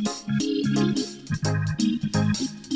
Thank you.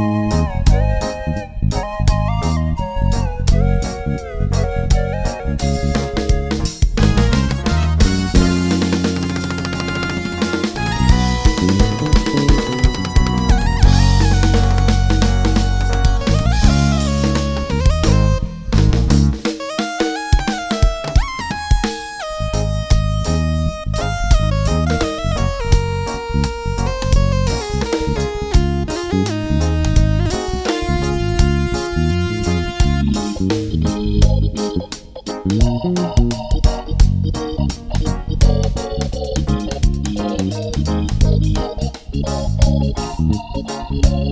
Música Thank you.